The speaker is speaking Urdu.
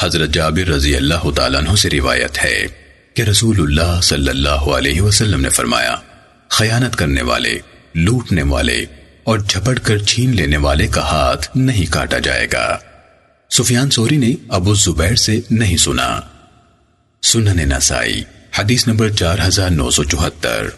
حضرت جابر رضی اللہ تعالیٰ عنہ سے روایت ہے کہ رسول اللہ صلی اللہ علیہ وسلم نے فرمایا، خیانت کرنے والے، لوٹنے والے اور جھپٹ کر چھین لینے والے کا ہاتھ نہیں کاٹا جائے گا۔ سفیان سوری نے ابو زبیر سے نہیں سنا۔ سنن نسائی، حدیث نمبر چار ہزار نو سو چوہتر۔